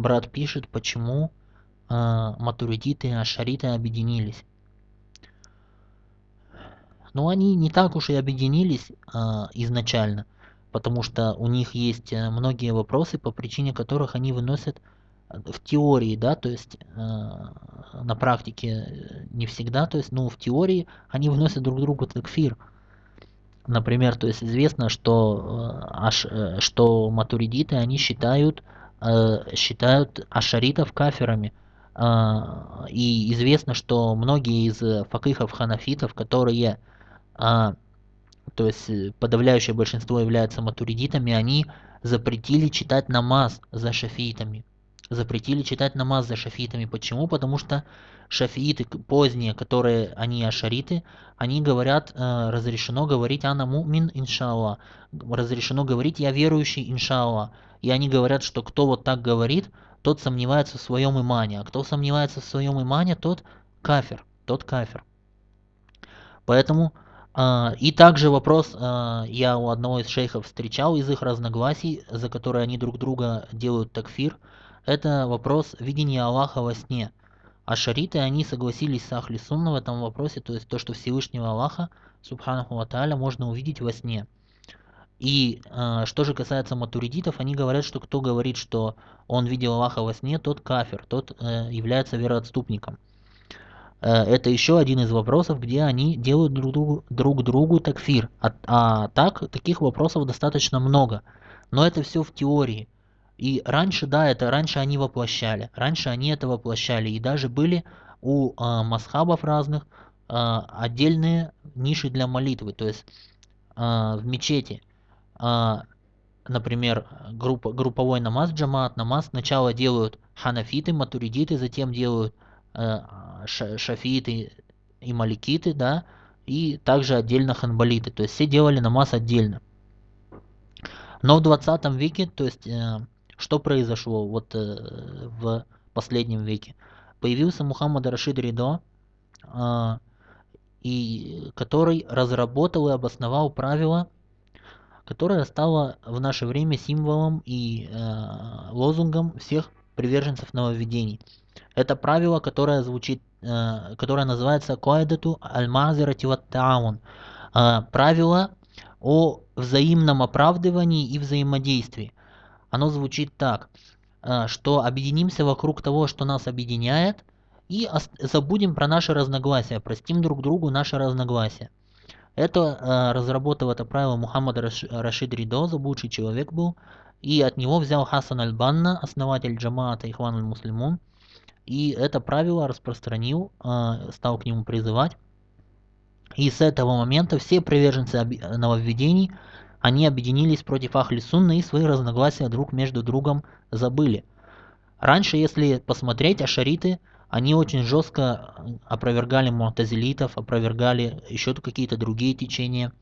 брат пишет, почему э, матуридиты и ашариты объединились. Но они не так уж и объединились э, изначально, потому что у них есть э, многие вопросы, по причине которых они выносят в теории, да, то есть э, на практике не всегда, то есть, ну, в теории они вносят друг другу такфир. Например, то есть известно, что, э, аш, э, что матуридиты, они считают, э, считают ашаритов каферами. Э, и известно, что многие из факихов ханафитов, которые, э, то есть подавляющее большинство являются матуридитами, они запретили читать намаз за шафитами запретили читать намаз за шафитами. Почему? Потому что шафииты поздние, которые они ашариты, они говорят, э, разрешено говорить ана мумин иншалла. Разрешено говорить я верующий иншалла. И они говорят, что кто вот так говорит, тот сомневается в своем имане. А кто сомневается в своем имане, тот кафир. Тот кафир. Поэтому э, и также вопрос, э, я у одного из шейхов встречал из их разногласий, за которые они друг друга делают такфир – это вопрос видения Аллаха во сне. А шариты, они согласились с Ахли Сунна в этом вопросе, то есть то, что Всевышнего Аллаха, Субханаху Ва можно увидеть во сне. И э, что же касается матуридитов, они говорят, что кто говорит, что он видел Аллаха во сне, тот кафир, тот э, является вероотступником. Э, это еще один из вопросов, где они делают друг другу, друг другу такфир. А, а так, таких вопросов достаточно много. Но это все в теории. И раньше, да, это раньше они воплощали. Раньше они это воплощали. И даже были у э, масхабов разных э, отдельные ниши для молитвы. То есть э, в мечети, э, например, группа, групповой намаз, джамаат, намаз сначала делают ханафиты, матуридиты, затем делают э, шафииты и маликиты, да, и также отдельно ханбалиты. То есть все делали намаз отдельно. Но в 20 веке, то есть э, что произошло вот э, в последнем веке? Появился Мухаммад Рашид Ридо, э, и, который разработал и обосновал правила, которое стало в наше время символом и э, лозунгом всех приверженцев нововведений. Это правило, которое звучит, э, которое называется Коэдату Аль-Мазирати Таун. Э, правило о взаимном оправдывании и взаимодействии. Оно звучит так, э, что объединимся вокруг того, что нас объединяет, и забудем про наши разногласия, простим друг другу наши разногласия. Это э, разработал это правило Мухаммад Рашид Ридо, заблудший человек был, и от него взял Хасан Аль-Банна, основатель джамаата Ихван Аль-Муслимун, и это правило распространил, э, стал к нему призывать. И с этого момента все приверженцы нововведений – они объединились против Ахли Сунны и свои разногласия друг между другом забыли. Раньше, если посмотреть, ашариты, они очень жестко опровергали муатазилитов, опровергали еще какие-то другие течения.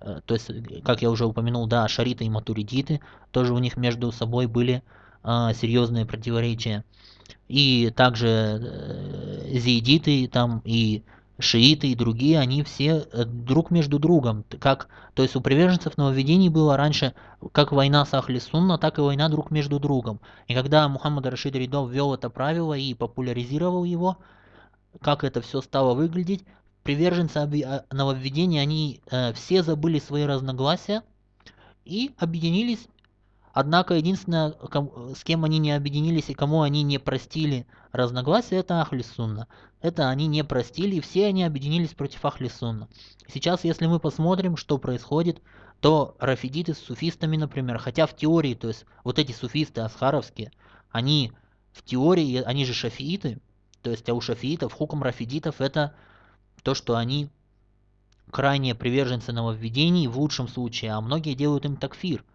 Э, то есть, как я уже упомянул, да, ашариты и матуридиты, тоже у них между собой были э, серьезные противоречия. И также э, зиидиты там и шииты и другие, они все э, друг между другом. Как, то есть у приверженцев нововведений было раньше как война с Ахли Сунна, так и война друг между другом. И когда Мухаммад Рашид Ридов ввел это правило и популяризировал его, как это все стало выглядеть, приверженцы а, нововведений, они э, все забыли свои разногласия и объединились Однако единственное, с кем они не объединились и кому они не простили разногласия, это Ахли Сунна. Это они не простили, и все они объединились против Ахли Сунна. Сейчас, если мы посмотрим, что происходит, то рафидиты с суфистами, например, хотя в теории, то есть вот эти суфисты асхаровские, они в теории, они же шафииты, то есть а у шафиитов, хуком рафидитов это то, что они крайние приверженцы нововведений в лучшем случае, а многие делают им такфир –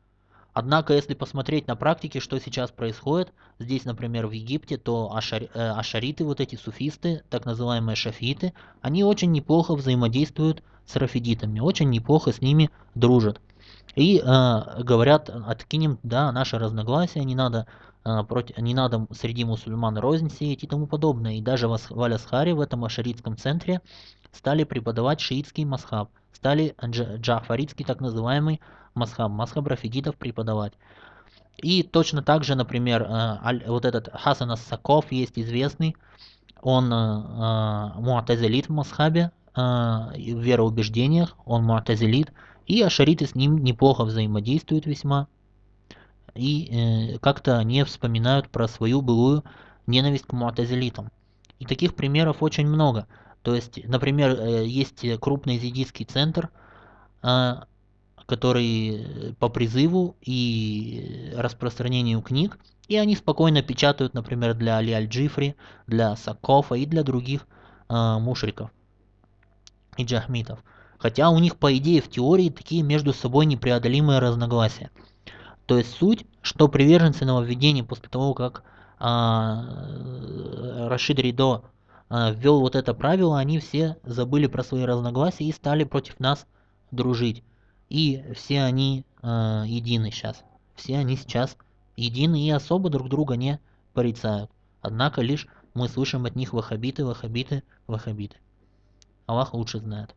Однако, если посмотреть на практике, что сейчас происходит, здесь, например, в Египте, то ашари, э, ашариты, вот эти суфисты, так называемые шафииты, они очень неплохо взаимодействуют с рафидитами, очень неплохо с ними дружат. И э, говорят, откинем, да, наши разногласия, не надо, не надо среди мусульман рознь сеять и тому подобное. И даже в, Алясхаре, в этом ашаритском центре, стали преподавать шиитский масхаб, стали джафаритский так называемый масхаб, масхаб рафидитов преподавать. И точно так же, например, вот этот Хасан Ас-Саков есть известный, он муатазилит в Масхабе, в вероубеждениях, он муатазилит, и ашариты с ним неплохо взаимодействуют весьма. И как-то не вспоминают про свою былую ненависть к муатазилитам. И таких примеров очень много. То есть, например, есть крупный зидийский центр, который по призыву и распространению книг, и они спокойно печатают, например, для Али Аль-Джифри, для Сакофа и для других э, мушриков и джахмитов. Хотя у них, по идее, в теории такие между собой непреодолимые разногласия. То есть суть, что приверженцы нововведений после того, как э, Рашид Ридо э, ввел вот это правило, они все забыли про свои разногласия и стали против нас дружить. И все они э, едины сейчас. Все они сейчас едины и особо друг друга не порицают. Однако лишь мы слышим от них вахабиты, вахабиты, вахабиты. Аллах лучше знает.